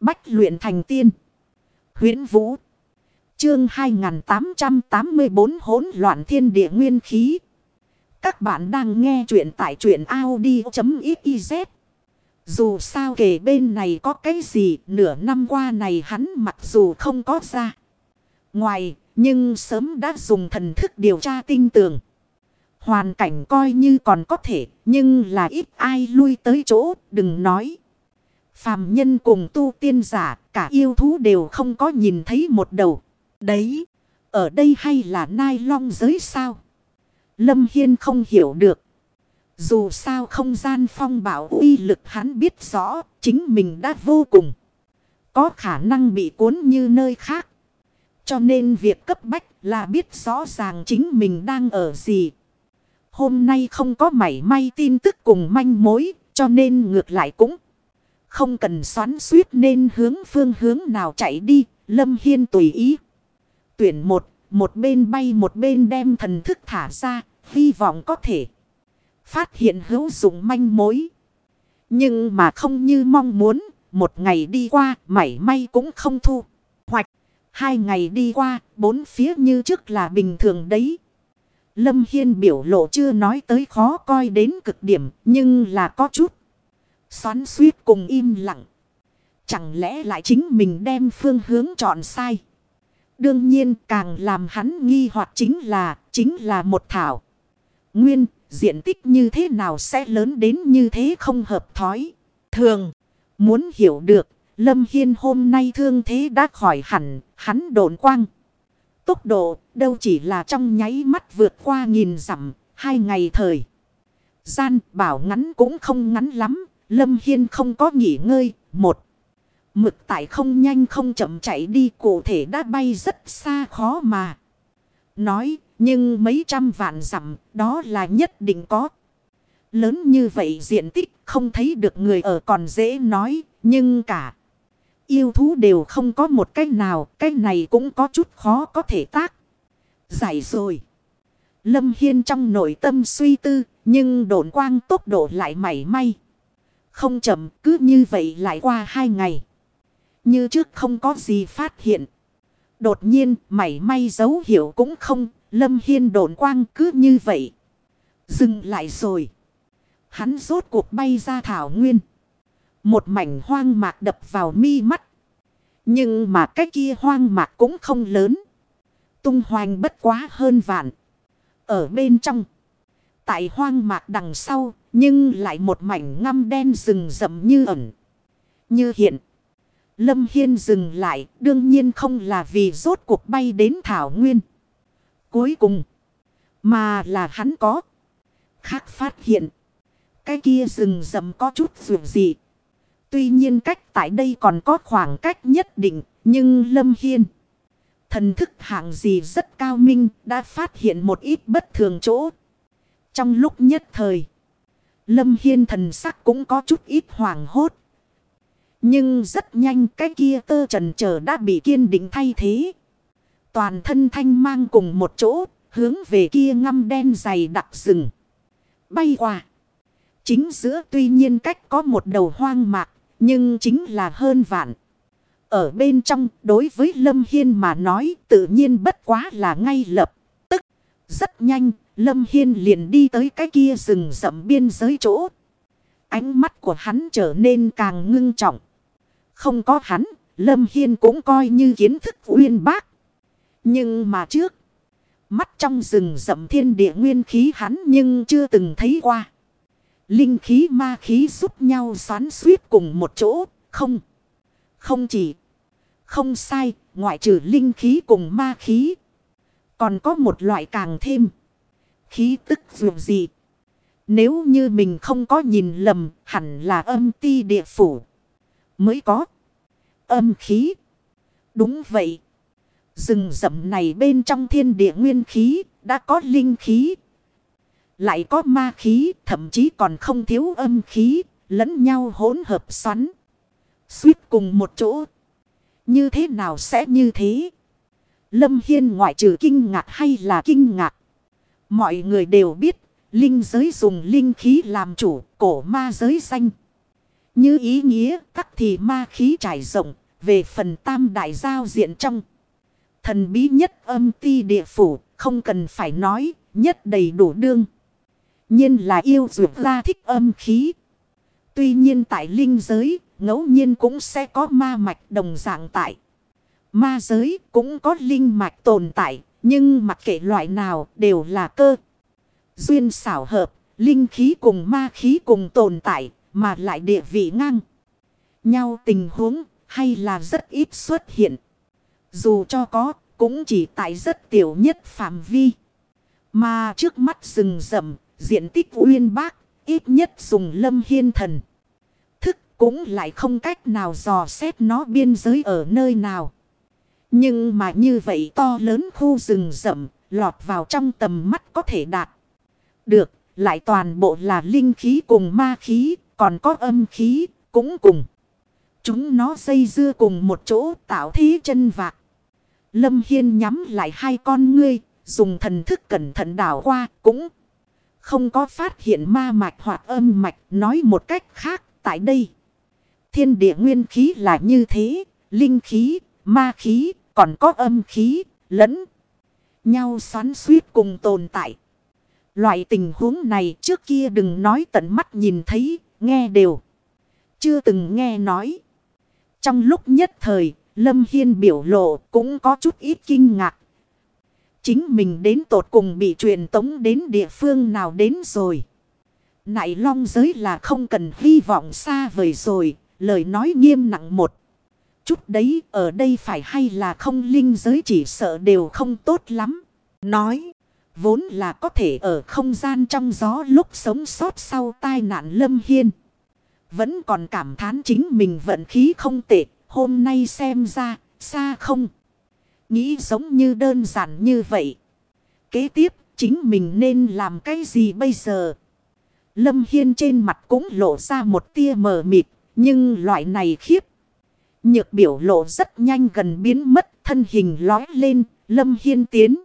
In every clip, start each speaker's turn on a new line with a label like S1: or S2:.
S1: Bách luyện thành tiên. huyễn Vũ. Chương 2884 hỗn loạn thiên địa nguyên khí. Các bạn đang nghe truyện tại truyện Audi.xyz. Dù sao kể bên này có cái gì, nửa năm qua này hắn mặc dù không có ra. Ngoài, nhưng sớm đã dùng thần thức điều tra tinh tường. Hoàn cảnh coi như còn có thể, nhưng là ít ai lui tới chỗ, đừng nói. Phàm nhân cùng tu tiên giả, cả yêu thú đều không có nhìn thấy một đầu. Đấy, ở đây hay là nai long giới sao? Lâm Hiên không hiểu được. Dù sao không gian phong bảo uy lực hắn biết rõ, chính mình đã vô cùng. Có khả năng bị cuốn như nơi khác. Cho nên việc cấp bách là biết rõ ràng chính mình đang ở gì. Hôm nay không có mảy may tin tức cùng manh mối, cho nên ngược lại cũng không cần xoắn suýt nên hướng phương hướng nào chạy đi, Lâm Hiên tùy ý. Tuyển một, một bên bay một bên đem thần thức thả ra, hy vọng có thể phát hiện hữu dụng manh mối. Nhưng mà không như mong muốn, một ngày đi qua, mảy may cũng không thu. Hoạch, hai ngày đi qua, bốn phía như trước là bình thường đấy. Lâm Hiên biểu lộ chưa nói tới khó coi đến cực điểm, nhưng là có chút. Xoắn suýt cùng im lặng. Chẳng lẽ lại chính mình đem phương hướng chọn sai. Đương nhiên càng làm hắn nghi hoặc chính là, chính là một thảo. Nguyên, diện tích như thế nào sẽ lớn đến như thế không hợp thói. Thường, muốn hiểu được, Lâm Hiên hôm nay thương thế đã khỏi hẳn, hắn đồn quang. Tốc độ đâu chỉ là trong nháy mắt vượt qua nghìn dặm, hai ngày thời. Gian bảo ngắn cũng không ngắn lắm, Lâm Hiên không có nghỉ ngơi, một. Mực tại không nhanh không chậm chạy đi cụ thể đã bay rất xa khó mà. Nói, nhưng mấy trăm vạn dặm đó là nhất định có. Lớn như vậy diện tích không thấy được người ở còn dễ nói, nhưng cả. Yêu thú đều không có một cái nào, cái này cũng có chút khó có thể tác. Giải rồi. Lâm Hiên trong nội tâm suy tư, nhưng độn quang tốc độ lại mảy may. Không chậm, cứ như vậy lại qua hai ngày. Như trước không có gì phát hiện. Đột nhiên, mảy may dấu hiệu cũng không, Lâm Hiên đồn quang cứ như vậy. Dừng lại rồi. Hắn rốt cuộc bay ra thảo nguyên. Một mảnh hoang mạc đập vào mi mắt. Nhưng mà cái kia hoang mạc cũng không lớn. Tung hoành bất quá hơn vạn. Ở bên trong. Tại hoang mạc đằng sau. Nhưng lại một mảnh ngăm đen rừng rậm như ẩn. Như hiện. Lâm Hiên dừng lại. Đương nhiên không là vì rốt cuộc bay đến Thảo Nguyên. Cuối cùng. Mà là hắn có. Khác phát hiện. Cái kia rừng rậm có chút dù gì. Tuy nhiên cách tại đây còn có khoảng cách nhất định. Nhưng Lâm Hiên. Thần thức hạng gì rất cao minh. Đã phát hiện một ít bất thường chỗ. Trong lúc nhất thời. Lâm Hiên thần sắc cũng có chút ít hoảng hốt. Nhưng rất nhanh cái kia tơ trần trở đã bị kiên định thay thế. Toàn thân thanh mang cùng một chỗ, hướng về kia ngăm đen dày đặc rừng. Bay qua. Chính giữa tuy nhiên cách có một đầu hoang mạc, nhưng chính là hơn vạn. Ở bên trong, đối với Lâm Hiên mà nói tự nhiên bất quá là ngay lập tức. Rất nhanh, Lâm Hiên liền đi tới cái kia rừng rậm biên giới chỗ. Ánh mắt của hắn trở nên càng ngưng trọng. Không có hắn, Lâm Hiên cũng coi như kiến thức uyên bác. Nhưng mà trước, mắt trong rừng rậm thiên địa nguyên khí hắn nhưng chưa từng thấy qua. Linh khí ma khí giúp nhau xoắn suýt cùng một chỗ, không. Không chỉ, không sai, ngoại trừ linh khí cùng ma khí. Còn có một loại càng thêm. Khí tức dù gì. Nếu như mình không có nhìn lầm, hẳn là âm ti địa phủ. Mới có. Âm khí. Đúng vậy. Rừng rậm này bên trong thiên địa nguyên khí, đã có linh khí. Lại có ma khí, thậm chí còn không thiếu âm khí, lẫn nhau hỗn hợp xoắn. Suýt cùng một chỗ. Như thế nào sẽ như thế? Lâm Hiên ngoại trừ kinh ngạc hay là kinh ngạc? Mọi người đều biết, linh giới dùng linh khí làm chủ, cổ ma giới xanh. Như ý nghĩa các thì ma khí trải rộng về phần tam đại giao diện trong. Thần bí nhất âm ti địa phủ không cần phải nói nhất đầy đủ đương. nhiên là yêu dược ra thích âm khí. Tuy nhiên tại linh giới ngẫu nhiên cũng sẽ có ma mạch đồng dạng tại. Ma giới cũng có linh mạch tồn tại nhưng mặc kệ loại nào đều là cơ. Duyên xảo hợp, linh khí cùng ma khí cùng tồn tại, mà lại địa vị ngang. Nhau tình huống hay là rất ít xuất hiện. Dù cho có, cũng chỉ tại rất tiểu nhất phạm vi. Mà trước mắt rừng rậm, diện tích uyên bác, ít nhất dùng lâm hiên thần. Thức cũng lại không cách nào dò xét nó biên giới ở nơi nào. Nhưng mà như vậy to lớn khu rừng rậm, lọt vào trong tầm mắt có thể đạt. Được, lại toàn bộ là linh khí cùng ma khí, còn có âm khí, cũng cùng. Chúng nó dây dưa cùng một chỗ tạo thí chân vạc. Lâm Hiên nhắm lại hai con ngươi, dùng thần thức cẩn thận đảo qua, cũng không có phát hiện ma mạch hoặc âm mạch. Nói một cách khác, tại đây, thiên địa nguyên khí là như thế, linh khí, ma khí, còn có âm khí, lẫn nhau xoắn suýt cùng tồn tại. Loại tình huống này trước kia đừng nói tận mắt nhìn thấy, nghe đều. Chưa từng nghe nói. Trong lúc nhất thời, Lâm Hiên biểu lộ cũng có chút ít kinh ngạc. Chính mình đến tột cùng bị truyền tống đến địa phương nào đến rồi. Nại long giới là không cần hy vọng xa vời rồi, lời nói nghiêm nặng một chút đấy ở đây phải hay là không linh giới chỉ sợ đều không tốt lắm. Nói, vốn là có thể ở không gian trong gió lúc sống sót sau tai nạn lâm hiên. Vẫn còn cảm thán chính mình vận khí không tệ, hôm nay xem ra, xa không. Nghĩ giống như đơn giản như vậy. Kế tiếp, chính mình nên làm cái gì bây giờ? Lâm Hiên trên mặt cũng lộ ra một tia mờ mịt, nhưng loại này khiếp. Nhược biểu lộ rất nhanh gần biến mất thân hình lói lên, lâm hiên tiến.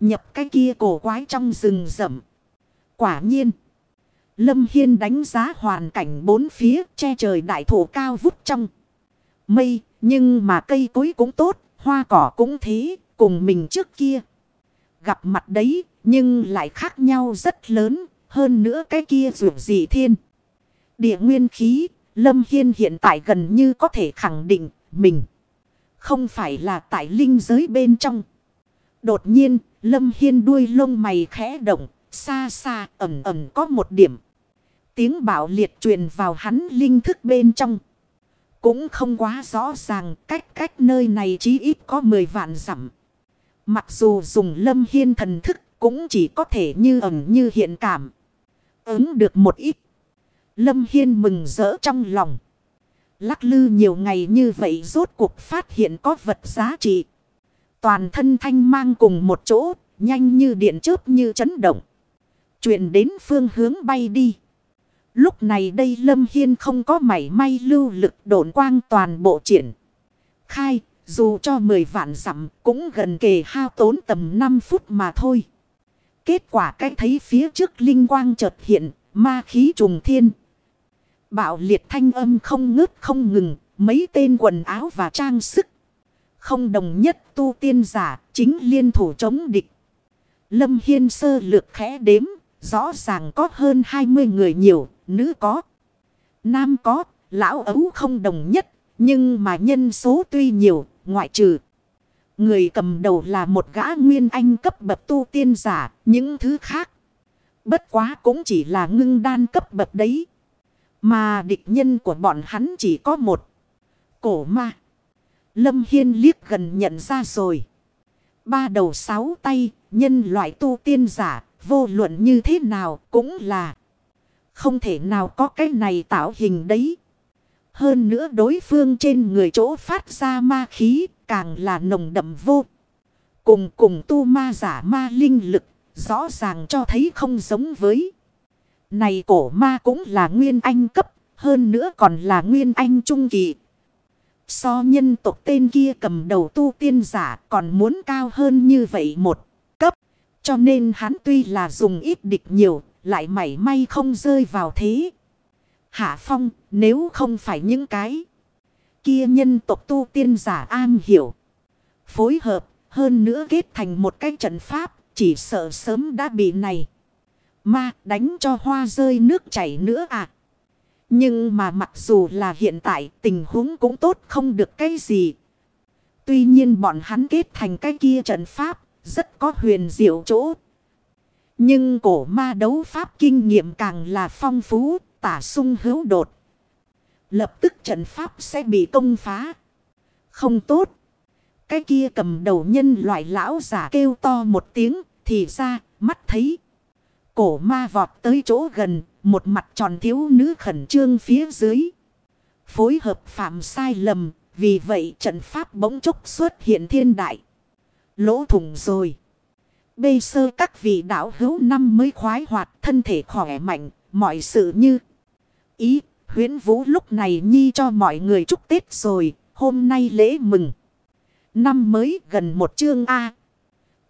S1: Nhập cái kia cổ quái trong rừng rậm. Quả nhiên. Lâm Hiên đánh giá hoàn cảnh bốn phía che trời đại thổ cao vút trong. Mây, nhưng mà cây cối cũng tốt, hoa cỏ cũng thế, cùng mình trước kia. Gặp mặt đấy, nhưng lại khác nhau rất lớn, hơn nữa cái kia rượu dị thiên. Địa nguyên khí, Lâm Hiên hiện tại gần như có thể khẳng định mình không phải là tại linh giới bên trong. Đột nhiên, Lâm Hiên đuôi lông mày khẽ động, xa xa ẩm ẩm có một điểm. Tiếng bảo liệt truyền vào hắn linh thức bên trong. Cũng không quá rõ ràng cách cách nơi này chí ít có 10 vạn dặm. Mặc dù dùng Lâm Hiên thần thức cũng chỉ có thể như ẩn như hiện cảm. Ứng được một ít. Lâm Hiên mừng rỡ trong lòng. Lắc lư nhiều ngày như vậy rốt cuộc phát hiện có vật giá trị. Toàn thân thanh mang cùng một chỗ, nhanh như điện chớp như chấn động. Chuyện đến phương hướng bay đi. Lúc này đây Lâm Hiên không có mảy may lưu lực độn quang toàn bộ triển. Khai, dù cho 10 vạn dặm cũng gần kề hao tốn tầm 5 phút mà thôi. Kết quả cách thấy phía trước linh quang chợt hiện, ma khí trùng thiên, Bạo liệt thanh âm không ngớt không ngừng, mấy tên quần áo và trang sức. Không đồng nhất tu tiên giả, chính liên thủ chống địch. Lâm Hiên sơ lược khẽ đếm, rõ ràng có hơn 20 người nhiều, nữ có. Nam có, lão ấu không đồng nhất, nhưng mà nhân số tuy nhiều, ngoại trừ. Người cầm đầu là một gã nguyên anh cấp bậc tu tiên giả, những thứ khác. Bất quá cũng chỉ là ngưng đan cấp bậc đấy. Mà địch nhân của bọn hắn chỉ có một. Cổ ma. Lâm Hiên liếc gần nhận ra rồi. Ba đầu sáu tay, nhân loại tu tiên giả, vô luận như thế nào cũng là. Không thể nào có cái này tạo hình đấy. Hơn nữa đối phương trên người chỗ phát ra ma khí, càng là nồng đậm vô. Cùng cùng tu ma giả ma linh lực, rõ ràng cho thấy không giống với. Này cổ ma cũng là nguyên anh cấp, hơn nữa còn là nguyên anh trung kỳ. So nhân tộc tên kia cầm đầu tu tiên giả còn muốn cao hơn như vậy một cấp. Cho nên hắn tuy là dùng ít địch nhiều, lại mảy may không rơi vào thế. Hạ phong nếu không phải những cái. Kia nhân tộc tu tiên giả an hiểu. Phối hợp hơn nữa kết thành một cái trận pháp. Chỉ sợ sớm đã bị này. Ma đánh cho hoa rơi nước chảy nữa à. Nhưng mà mặc dù là hiện tại tình huống cũng tốt không được cái gì. Tuy nhiên bọn hắn kết thành cái kia trận pháp rất có huyền diệu chỗ. Nhưng cổ ma đấu pháp kinh nghiệm càng là phong phú, tả sung hữu đột. Lập tức trận pháp sẽ bị công phá. Không tốt. Cái kia cầm đầu nhân loại lão giả kêu to một tiếng, thì ra, mắt thấy. Cổ ma vọt tới chỗ gần, một mặt tròn thiếu nữ khẩn trương phía dưới. Phối hợp phạm sai lầm, vì vậy trận pháp bỗng chốc xuất hiện thiên đại. Lỗ thủng rồi. bây sơ các vị đạo hữu năm mới khoái hoạt thân thể khỏe mạnh, mọi sự như ý. Huyến Vũ lúc này nhi cho mọi người chúc Tết rồi, hôm nay lễ mừng. Năm mới gần một chương A.